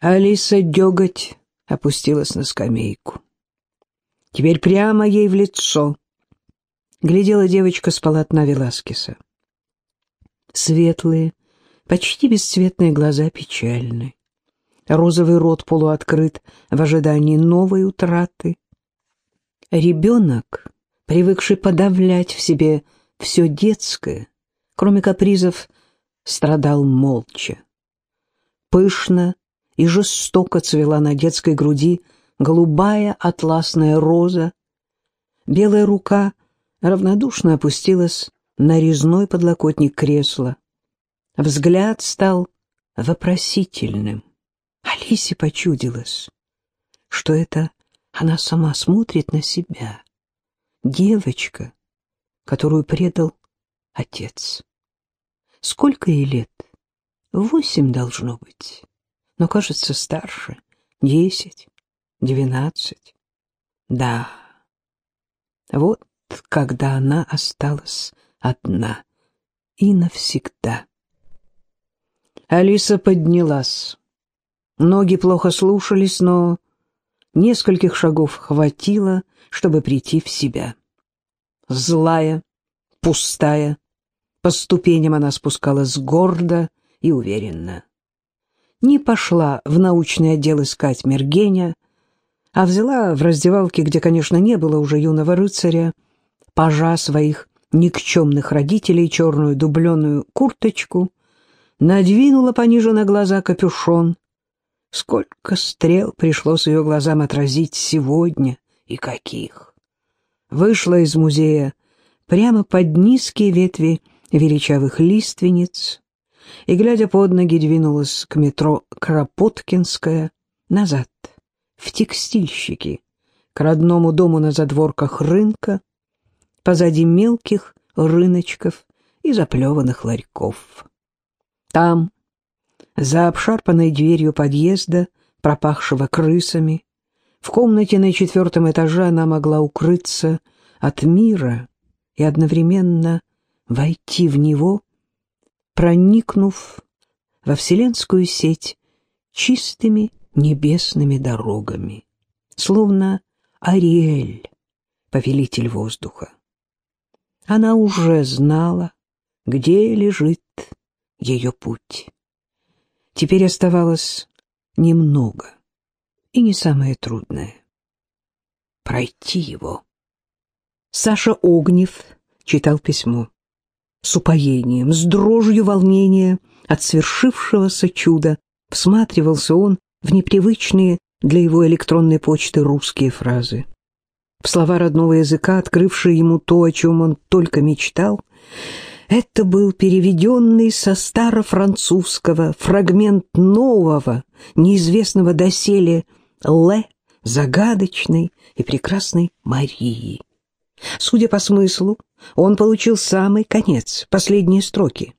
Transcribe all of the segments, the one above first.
Алиса деготь опустилась на скамейку. Теперь прямо ей в лицо глядела девочка с полотна Веласкеса. Светлые, почти бесцветные глаза печальны. Розовый рот полуоткрыт в ожидании новой утраты. Ребенок, привыкший подавлять в себе все детское, кроме капризов, страдал молча. Пышно и жестоко цвела на детской груди голубая атласная роза. Белая рука равнодушно опустилась на резной подлокотник кресла. Взгляд стал вопросительным. Алисе почудилось, что это она сама смотрит на себя. Девочка, которую предал отец. Сколько ей лет? Восемь должно быть но, кажется, старше. Десять, двенадцать. Да, вот когда она осталась одна и навсегда. Алиса поднялась. Ноги плохо слушались, но нескольких шагов хватило, чтобы прийти в себя. Злая, пустая, по ступеням она спускалась гордо и уверенно не пошла в научный отдел искать Мергеня, а взяла в раздевалке, где, конечно, не было уже юного рыцаря, пажа своих никчемных родителей черную дубленую курточку, надвинула пониже на глаза капюшон. Сколько стрел пришлось ее глазам отразить сегодня и каких! Вышла из музея прямо под низкие ветви величавых лиственниц, и, глядя под ноги, двинулась к метро Кропоткинская назад, в текстильщики, к родному дому на задворках рынка, позади мелких рыночков и заплеванных ларьков. Там, за обшарпанной дверью подъезда, пропахшего крысами, в комнате на четвертом этаже она могла укрыться от мира и одновременно войти в него проникнув во вселенскую сеть чистыми небесными дорогами, словно Ариэль, повелитель воздуха. Она уже знала, где лежит ее путь. Теперь оставалось немного и не самое трудное — пройти его. Саша Огнев читал письмо с упоением, с дрожью волнения от свершившегося чуда, всматривался он в непривычные для его электронной почты русские фразы. В слова родного языка, открывшие ему то, о чем он только мечтал, это был переведенный со старофранцузского фрагмент нового, неизвестного доселе «Ле» загадочной и прекрасной Марии. Судя по смыслу, он получил самый конец, последние строки.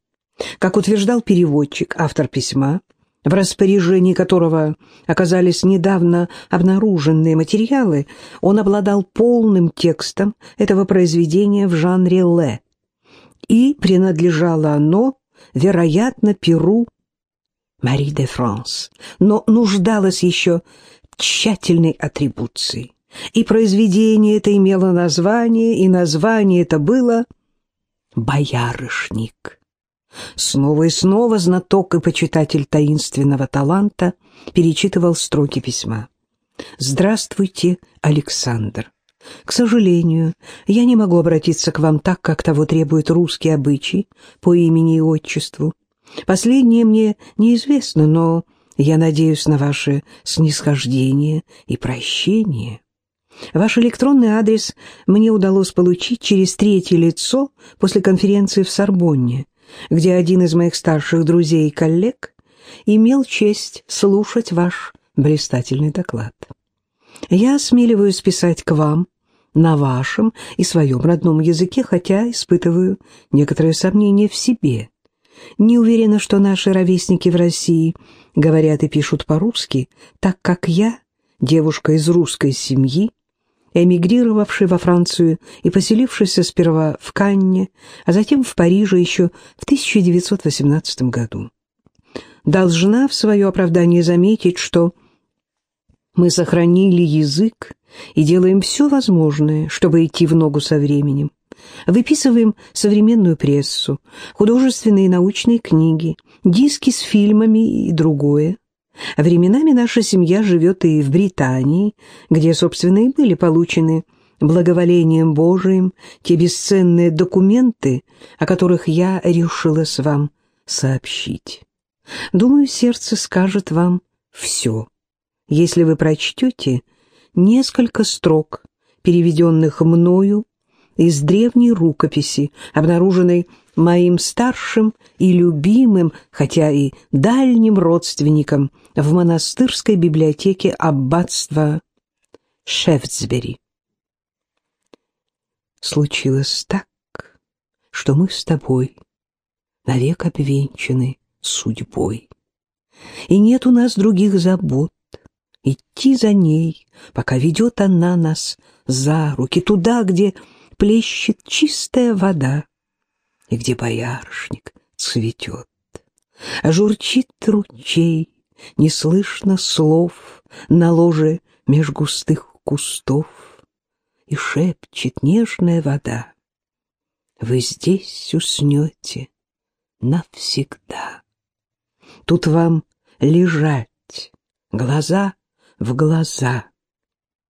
Как утверждал переводчик, автор письма, в распоряжении которого оказались недавно обнаруженные материалы, он обладал полным текстом этого произведения в жанре «ле», и принадлежало оно, вероятно, Перу Мари де Франс, но нуждалось еще в тщательной атрибуции. И произведение это имело название, и название это было «Боярышник». Снова и снова знаток и почитатель таинственного таланта перечитывал строки письма. «Здравствуйте, Александр. К сожалению, я не могу обратиться к вам так, как того требует русский обычай по имени и отчеству. Последнее мне неизвестно, но я надеюсь на ваше снисхождение и прощение». Ваш электронный адрес мне удалось получить через третье лицо после конференции в Сорбонне, где один из моих старших друзей и коллег имел честь слушать ваш блистательный доклад. Я осмеливаюсь писать к вам на вашем и своем родном языке, хотя испытываю некоторые сомнения в себе. Не уверена, что наши ровесники в России говорят и пишут по-русски, так как я, девушка из русской семьи, эмигрировавший во Францию и поселившийся сперва в Канне, а затем в Париже еще в 1918 году. должна в свое оправдание заметить, что мы сохранили язык и делаем все возможное, чтобы идти в ногу со временем. Выписываем современную прессу, художественные и научные книги, диски с фильмами и другое. Временами наша семья живет и в Британии, где, собственно, и были получены благоволением Божиим те бесценные документы, о которых я решила с вам сообщить. Думаю, сердце скажет вам все, если вы прочтете несколько строк, переведенных мною из древней рукописи, обнаруженной моим старшим и любимым, хотя и дальним родственником в монастырской библиотеке аббатства Шефтсбери. Случилось так, что мы с тобой навек обвенчаны судьбой. И нет у нас других забот, идти за ней, пока ведет она нас за руки туда, где плещет чистая вода и где боярышник цветет. А журчит ручей, не слышно слов на ложе меж густых кустов, и шепчет нежная вода. Вы здесь уснете навсегда. Тут вам лежать, глаза в глаза,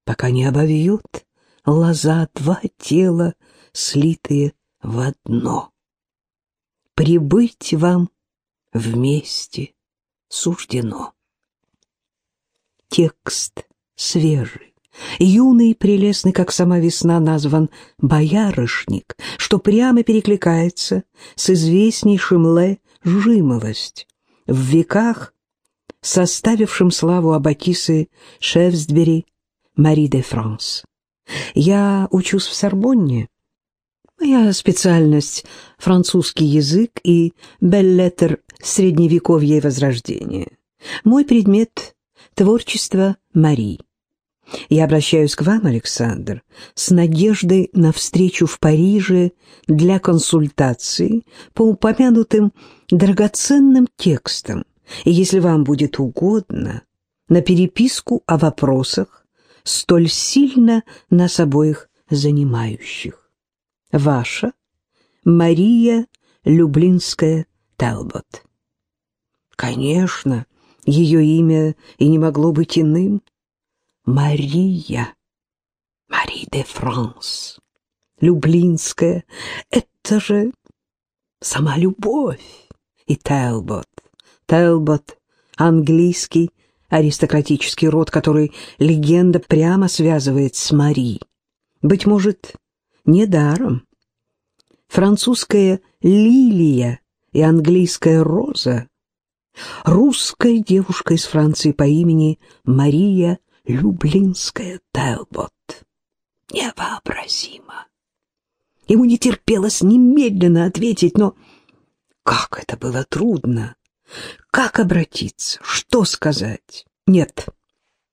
пока не обовьет лоза два тела, слитые в одно. Прибыть вам вместе суждено. Текст свежий, юный и прелестный, как сама весна, назван «Боярышник», что прямо перекликается с известнейшим Ле «Жимолость». В веках составившим славу Аббатисы Шефсбери Мари де Франс. Я учусь в Сорбонне. Моя специальность — французский язык и беллетер Средневековья и Возрождения. Мой предмет — творчество Мари. Я обращаюсь к вам, Александр, с надеждой на встречу в Париже для консультации по упомянутым драгоценным текстам, и, если вам будет угодно, на переписку о вопросах, столь сильно нас обоих занимающих. Ваша Мария Люблинская Талбот. Конечно, ее имя и не могло быть иным. Мария, Мари де Франс, Люблинская, это же сама любовь и Талбот. Телбот, английский аристократический род, который легенда прямо связывает с Мари. Быть может, недаром. Французская лилия и английская роза. Русская девушка из Франции по имени Мария Люблинская Телбот. Невообразимо. Ему не терпелось немедленно ответить, но как это было трудно. Как обратиться? Что сказать? Нет,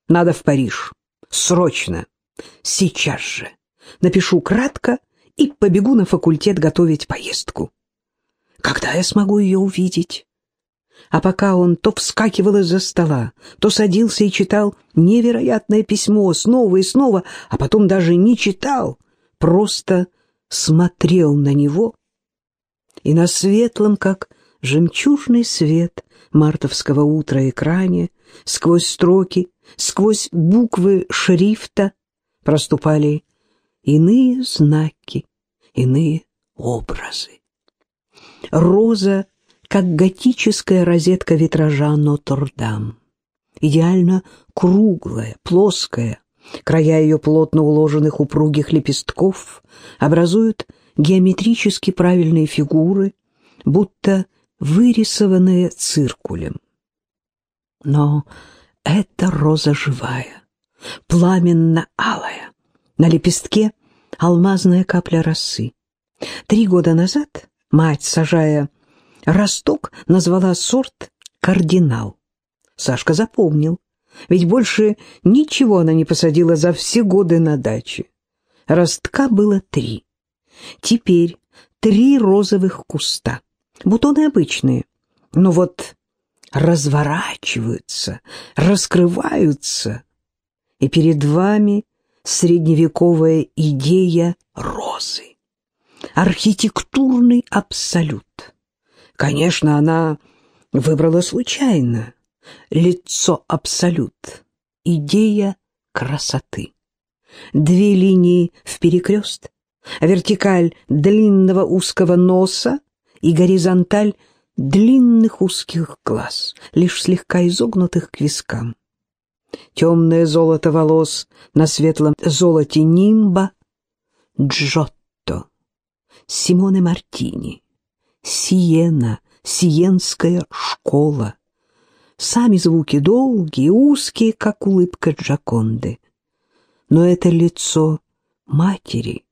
надо в Париж. Срочно. Сейчас же. Напишу кратко и побегу на факультет готовить поездку. Когда я смогу ее увидеть? А пока он то вскакивал из-за стола, то садился и читал невероятное письмо снова и снова, а потом даже не читал, просто смотрел на него, и на светлом, как жемчужный свет мартовского утра экране, сквозь строки, сквозь буквы шрифта проступали иные знаки, иные образы. Роза, как готическая розетка витража Нотр-Дам, идеально круглая, плоская, края ее плотно уложенных упругих лепестков образуют геометрически правильные фигуры, будто вырисованные циркулем. Но это роза живая, пламенно-алая, на лепестке алмазная капля росы. Три года назад мать, сажая росток, назвала сорт «кардинал». Сашка запомнил, ведь больше ничего она не посадила за все годы на даче. Ростка было три. Теперь три розовых куста. Бутоны обычные, но вот разворачиваются, раскрываются, и перед вами средневековая идея розы. Архитектурный абсолют. Конечно, она выбрала случайно. Лицо абсолют. Идея красоты. Две линии в перекрест, вертикаль длинного узкого носа и горизонталь длинных узких глаз, лишь слегка изогнутых к вискам. Темное золото волос на светлом золоте нимба — Джотто, Симоне Мартини, Сиена, Сиенская школа. Сами звуки долгие, узкие, как улыбка Джаконды. Но это лицо матери,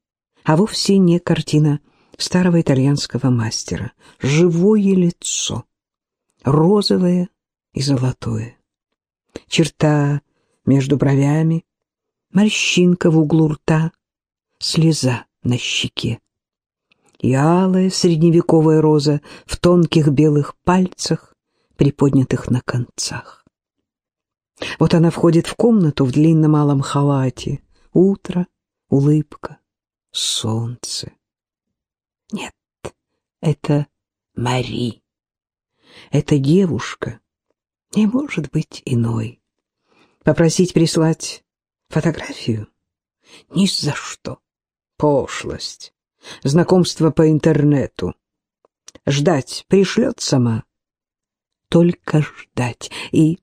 а вовсе не картина старого итальянского мастера. Живое лицо, розовое и золотое. Черта между бровями, морщинка в углу рта, слеза на щеке. И алая средневековая роза в тонких белых пальцах, приподнятых на концах. Вот она входит в комнату в длинном алом халате. Утро, улыбка, солнце. Нет, это Мари. Эта девушка не может быть иной. Попросить прислать фотографию? Ни за что. Пошлость. Знакомство по интернету. Ждать пришлет сама. Только ждать и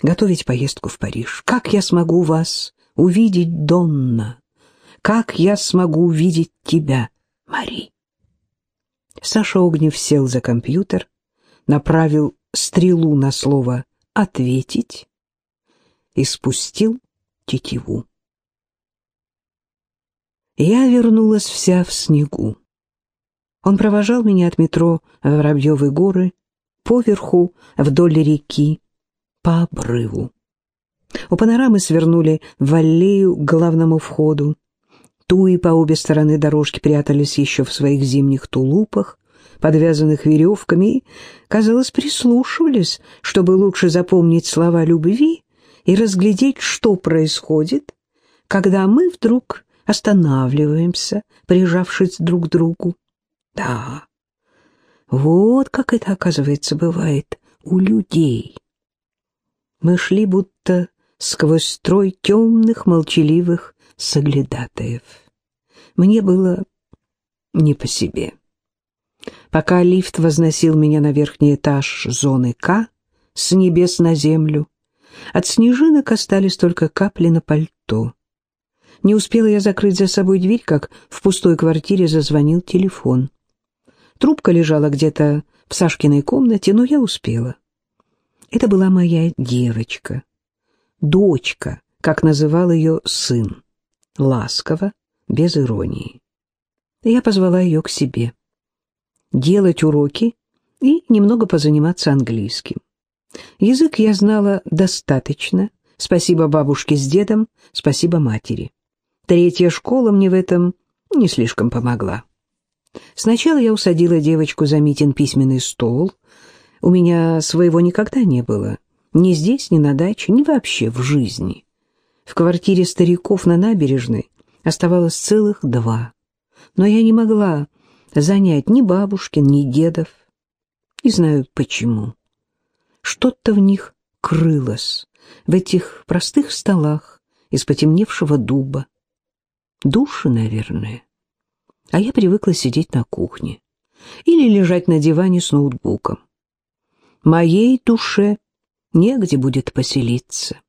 готовить поездку в Париж. Как я смогу вас увидеть, Донна? Как я смогу увидеть тебя, Мари? Саша Огнев сел за компьютер, направил стрелу на слово «ответить» и спустил тетиву. Я вернулась вся в снегу. Он провожал меня от метро в Воробьевы горы, поверху, вдоль реки, по обрыву. У панорамы свернули в аллею к главному входу. Туи по обе стороны дорожки прятались еще в своих зимних тулупах, подвязанных веревками, казалось, прислушивались, чтобы лучше запомнить слова любви и разглядеть, что происходит, когда мы вдруг останавливаемся, прижавшись друг к другу. Да, вот как это, оказывается, бывает у людей. Мы шли будто сквозь строй темных, молчаливых соглядатаев. Мне было не по себе. Пока лифт возносил меня на верхний этаж зоны К, с небес на землю, от снежинок остались только капли на пальто. Не успела я закрыть за собой дверь, как в пустой квартире зазвонил телефон. Трубка лежала где-то в Сашкиной комнате, но я успела. Это была моя девочка, дочка, как называл ее сын, ласково, без иронии. Я позвала ее к себе. Делать уроки и немного позаниматься английским. Язык я знала достаточно, спасибо бабушке с дедом, спасибо матери. Третья школа мне в этом не слишком помогла. Сначала я усадила девочку за Митин письменный стол. У меня своего никогда не было. Ни здесь, ни на даче, ни вообще в жизни. В квартире стариков на набережной оставалось целых два. Но я не могла занять ни бабушкин, ни дедов. Не знаю почему. Что-то в них крылось, в этих простых столах из потемневшего дуба. Души, наверное. А я привыкла сидеть на кухне или лежать на диване с ноутбуком. Моей душе негде будет поселиться.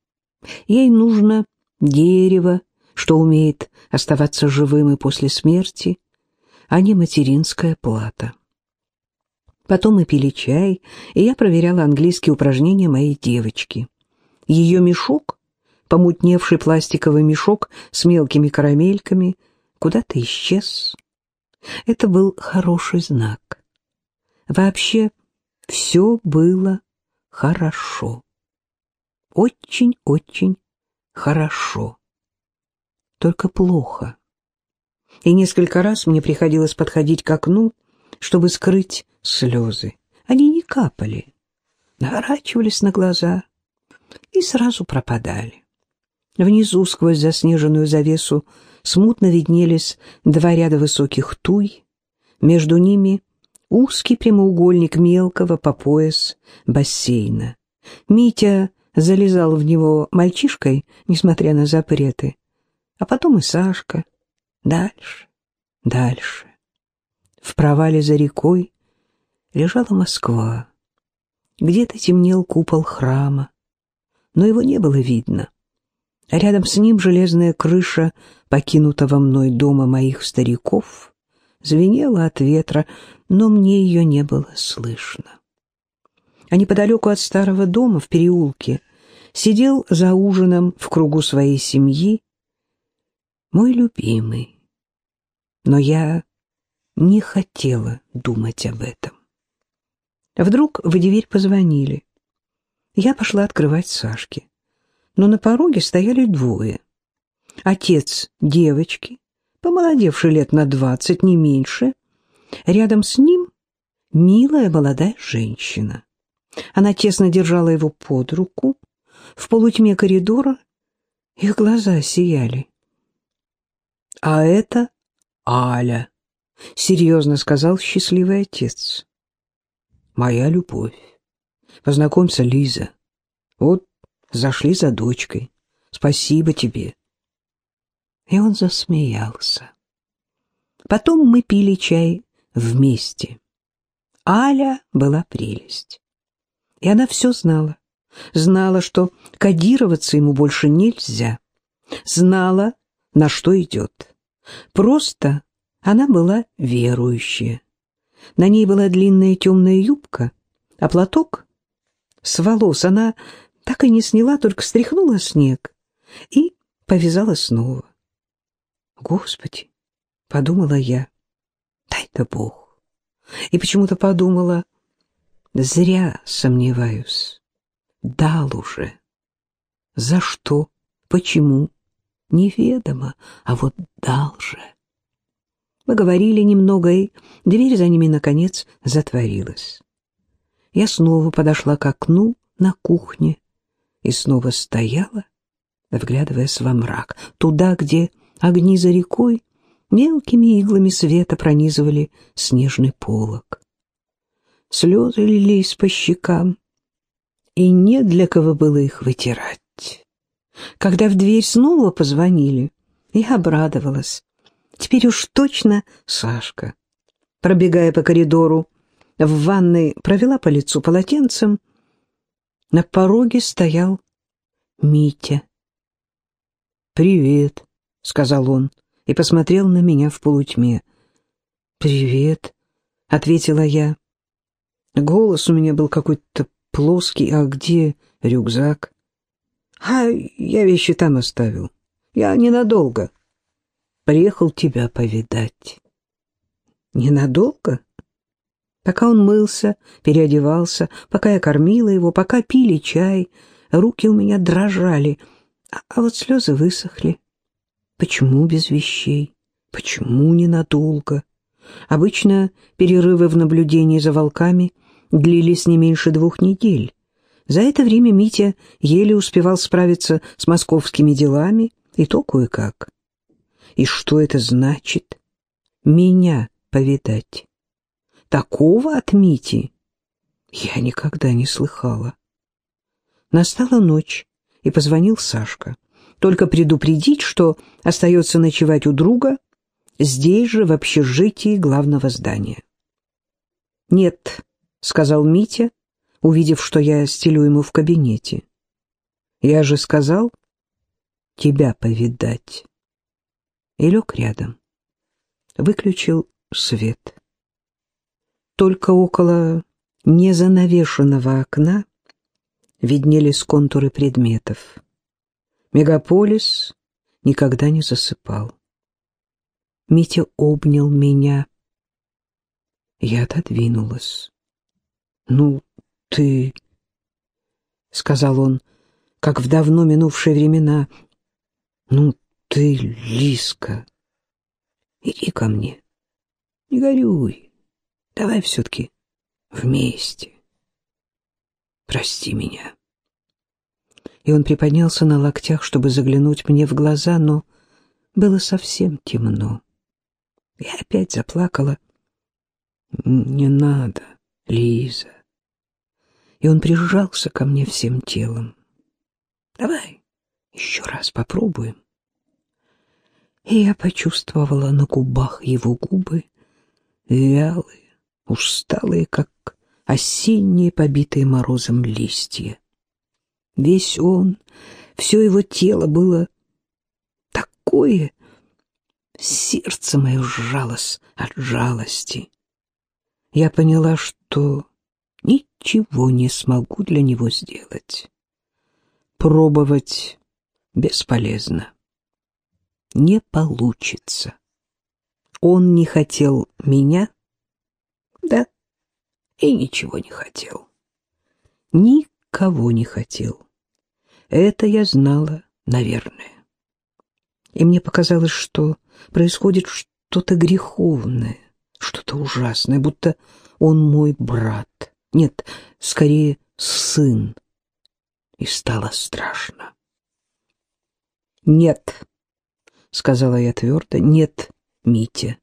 Ей нужно дерево, что умеет оставаться живым и после смерти, а не материнская плата. Потом мы пили чай, и я проверяла английские упражнения моей девочки. Ее мешок, помутневший пластиковый мешок с мелкими карамельками, куда-то исчез. Это был хороший знак. Вообще все было хорошо. Очень-очень хорошо. Только плохо. И несколько раз мне приходилось подходить к окну, чтобы скрыть слезы. Они не капали. наворачивались на глаза и сразу пропадали. Внизу, сквозь заснеженную завесу, смутно виднелись два ряда высоких туй, между ними узкий прямоугольник мелкого по пояс бассейна. Митя залезал в него мальчишкой, несмотря на запреты, а потом и Сашка. Дальше, дальше. В провале за рекой лежала Москва. Где-то темнел купол храма, но его не было видно. А рядом с ним железная крыша покинутого мной дома моих стариков звенела от ветра, но мне ее не было слышно. А неподалеку от старого дома в переулке сидел за ужином в кругу своей семьи мой любимый. Но я не хотела думать об этом. Вдруг в дверь позвонили. Я пошла открывать Сашке. Но на пороге стояли двое. Отец девочки, помолодевший лет на двадцать, не меньше. Рядом с ним милая молодая женщина. Она тесно держала его под руку. В полутьме коридора их глаза сияли. «А это Аля», — серьезно сказал счастливый отец моя любовь. Познакомься, Лиза. Вот зашли за дочкой. Спасибо тебе. И он засмеялся. Потом мы пили чай вместе. Аля была прелесть. И она все знала. Знала, что кодироваться ему больше нельзя. Знала, на что идет. Просто она была верующая. На ней была длинная темная юбка, а платок с волос она так и не сняла, только стряхнула снег и повязала снова. Господи, подумала я, дай-то Бог. И почему-то подумала, зря сомневаюсь. Дал уже. За что? Почему? Неведомо, а вот дал же. Говорили немного, и дверь за ними, наконец, затворилась. Я снова подошла к окну на кухне и снова стояла, вглядываясь во мрак, туда, где огни за рекой мелкими иглами света пронизывали снежный полог. Слезы лились по щекам, и не для кого было их вытирать. Когда в дверь снова позвонили, я обрадовалась. Теперь уж точно Сашка. Пробегая по коридору, в ванной провела по лицу полотенцем. На пороге стоял Митя. «Привет», — сказал он и посмотрел на меня в полутьме. «Привет», — ответила я. Голос у меня был какой-то плоский. «А где рюкзак?» «А я вещи там оставил. Я ненадолго» приехал тебя повидать. Ненадолго? Пока он мылся, переодевался, пока я кормила его, пока пили чай, руки у меня дрожали, а, а вот слезы высохли. Почему без вещей? Почему ненадолго? Обычно перерывы в наблюдении за волками длились не меньше двух недель. За это время Митя еле успевал справиться с московскими делами, и то кое-как. И что это значит? Меня повидать. Такого от Мити я никогда не слыхала. Настала ночь, и позвонил Сашка. Только предупредить, что остается ночевать у друга здесь же, в общежитии главного здания. «Нет», — сказал Митя, увидев, что я стелю ему в кабинете. «Я же сказал тебя повидать» и лег рядом. Выключил свет. Только около незанавешенного окна виднелись контуры предметов. Мегаполис никогда не засыпал. Митя обнял меня. Я отодвинулась. «Ну, ты...» — сказал он, как в давно минувшие времена. «Ну, ты, Лиска, иди ко мне. Не горюй. Давай все-таки вместе. прости меня. И он приподнялся на локтях, чтобы заглянуть мне в глаза, но было совсем темно. Я опять заплакала. «Не надо, Лиза». И он прижался ко мне всем телом. «Давай еще раз попробуем». И я почувствовала на губах его губы, вялые, усталые, как осенние, побитые морозом листья. Весь он, все его тело было такое, сердце мое сжалось от жалости. Я поняла, что ничего не смогу для него сделать. Пробовать бесполезно. Не получится. Он не хотел меня, да, и ничего не хотел. Никого не хотел. Это я знала, наверное. И мне показалось, что происходит что-то греховное, что-то ужасное, будто он мой брат. Нет, скорее, сын. И стало страшно. «Нет», — сказала я твердо, — «нет, Митя,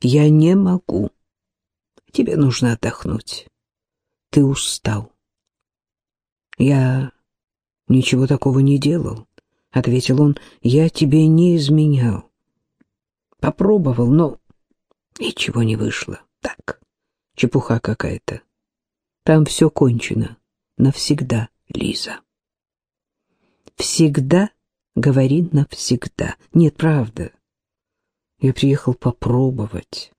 я не могу. Тебе нужно отдохнуть. Ты устал». «Я ничего такого не делал», — ответил он, — «я тебе не изменял. Попробовал, но ничего не вышло. Так, чепуха какая-то. Там все кончено. Навсегда, Лиза. Всегда говори навсегда. Нет, правда. Я приехал попробовать.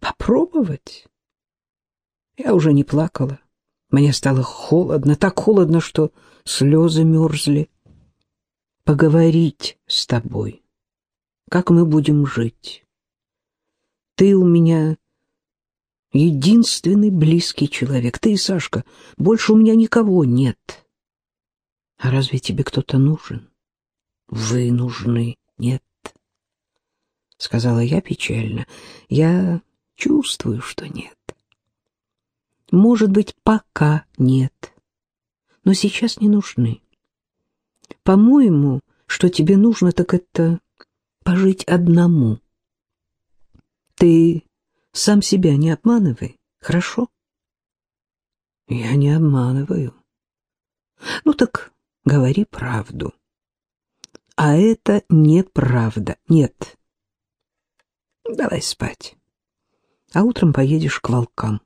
Попробовать? Я уже не плакала. Мне стало холодно, так холодно, что слезы мерзли. Поговорить с тобой. Как мы будем жить? Ты у меня единственный близкий человек. Ты и Сашка. Больше у меня никого нет. А разве тебе кто-то нужен? Вы нужны. Нет. Сказала я печально. Я чувствую, что нет. Может быть, пока нет. Но сейчас не нужны. По-моему, что тебе нужно, так это пожить одному. Ты сам себя не обманывай, хорошо? Я не обманываю. Ну так говори правду. А это неправда. Нет. Давай спать. А утром поедешь к волкам.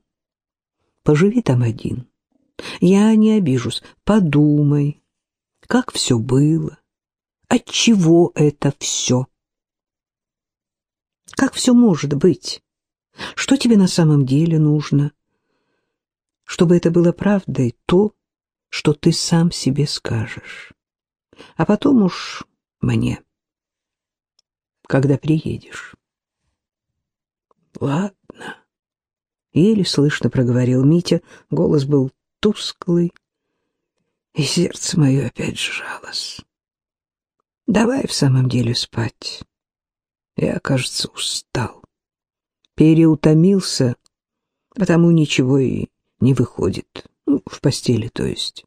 Поживи там один. Я не обижусь. Подумай, как все было. Отчего это все? Как все может быть? Что тебе на самом деле нужно? Чтобы это было правдой, то, что ты сам себе скажешь. А потом уж мне, когда приедешь. Ладно. Еле слышно проговорил Митя, голос был тусклый, и сердце мое опять сжалось. Давай в самом деле спать. Я, кажется, устал. Переутомился, потому ничего и не выходит. Ну, в постели, то есть.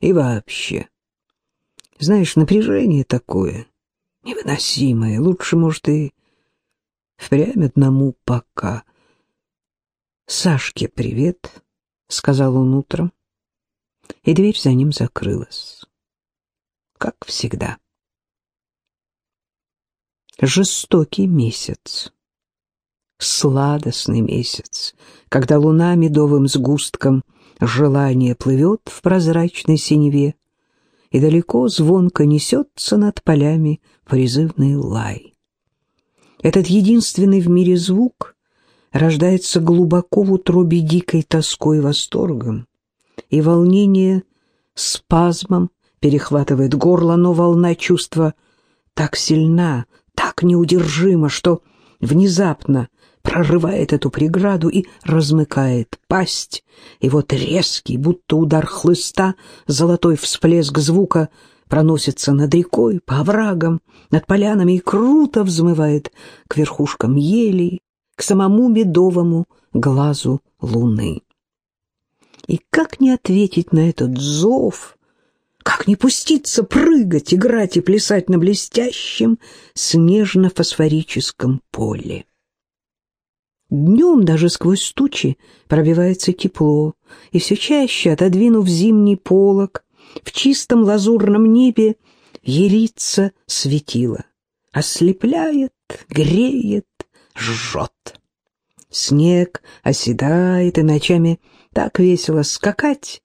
И вообще. Знаешь, напряжение такое, невыносимое. Лучше, может, и впрямь одному пока. «Сашке привет», — сказал он утром, и дверь за ним закрылась. Как всегда. Жестокий месяц. Сладостный месяц, когда луна медовым сгустком желания плывет в прозрачной синеве, и далеко звонко несется над полями призывный лай. Этот единственный в мире звук рождается глубоко в утробе дикой тоской восторгом, и волнение спазмом перехватывает горло, но волна чувства так сильна, так неудержимо, что внезапно прорывает эту преграду и размыкает пасть, и вот резкий, будто удар хлыста, золотой всплеск звука проносится над рекой, по оврагам, над полянами и круто взмывает к верхушкам елей, к самому медовому глазу луны. И как не ответить на этот зов, как не пуститься прыгать, играть и плясать на блестящем снежно-фосфорическом поле? Днем даже сквозь тучи пробивается тепло, и все чаще, отодвинув зимний полог, в чистом лазурном небе ерится светило, ослепляет, греет, жжет. Снег оседает, и ночами так весело скакать,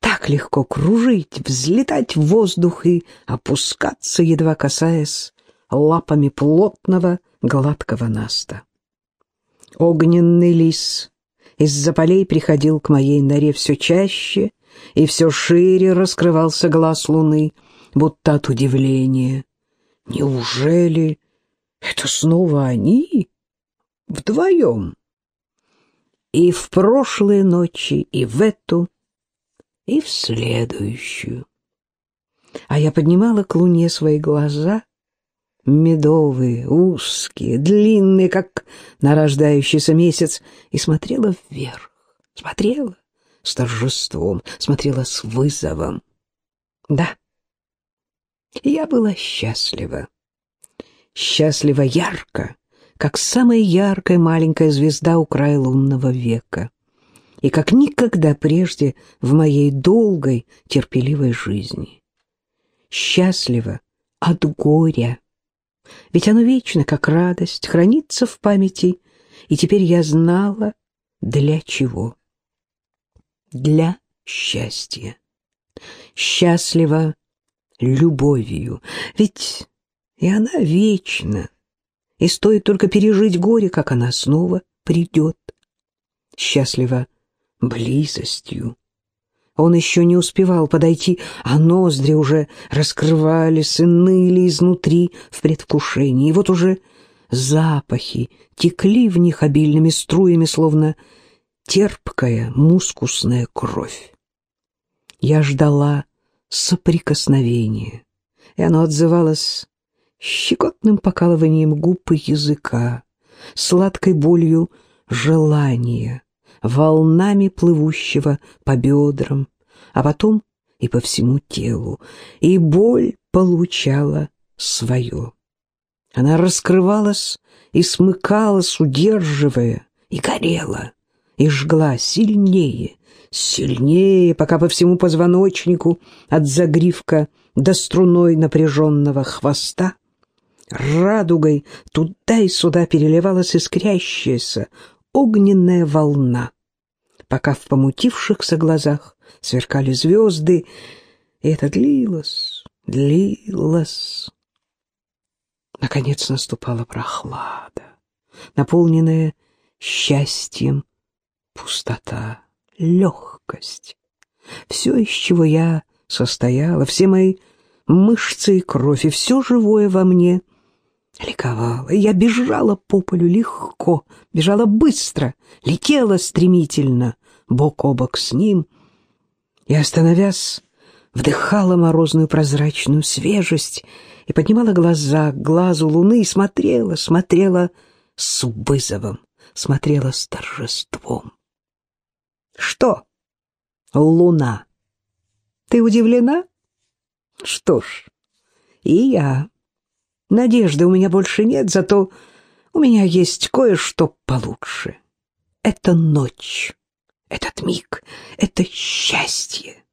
так легко кружить, взлетать в воздух и опускаться, едва касаясь лапами плотного гладкого наста. Огненный лис из-за полей приходил к моей норе все чаще, и все шире раскрывался глаз луны, будто от удивления. Неужели это снова они? Вдвоем? И в прошлые ночи, и в эту, и в следующую. А я поднимала к луне свои глаза, медовые, узкие, длинные, как нарождающийся месяц, и смотрела вверх, смотрела с торжеством, смотрела с вызовом. Да, я была счастлива. Счастлива ярко, как самая яркая маленькая звезда у края лунного века. И как никогда прежде в моей долгой, терпеливой жизни. Счастлива от горя. Ведь оно вечно, как радость, хранится в памяти, и теперь я знала, для чего. Для счастья. Счастлива любовью, ведь и она вечна, и стоит только пережить горе, как она снова придет. Счастлива близостью. Он еще не успевал подойти, а ноздри уже раскрывались и ныли изнутри в предвкушении. И вот уже запахи текли в них обильными струями, словно терпкая мускусная кровь. Я ждала соприкосновения, и оно отзывалось щекотным покалыванием губ и языка, сладкой болью желания, волнами плывущего по бедрам, а потом и по всему телу, и боль получала свое. Она раскрывалась и смыкалась, удерживая, и горела, и жгла сильнее, сильнее, пока по всему позвоночнику от загривка до струной напряженного хвоста радугой туда и сюда переливалась искрящаяся огненная волна, пока в помутившихся глазах сверкали звезды, и это длилось, длилось. Наконец наступала прохлада, наполненная счастьем пустота, легкость. Все, из чего я состояла, все мои мышцы и кровь, и все живое во мне ликовала. Я бежала по полю легко, бежала быстро, летела стремительно, бок о бок с ним, и, остановясь, вдыхала морозную прозрачную свежесть и поднимала глаза к глазу луны и смотрела, смотрела с вызовом, смотрела с торжеством. Что, луна, ты удивлена? Что ж, и я. Надежды у меня больше нет, зато у меня есть кое-что получше. Это ночь, этот миг, это счастье.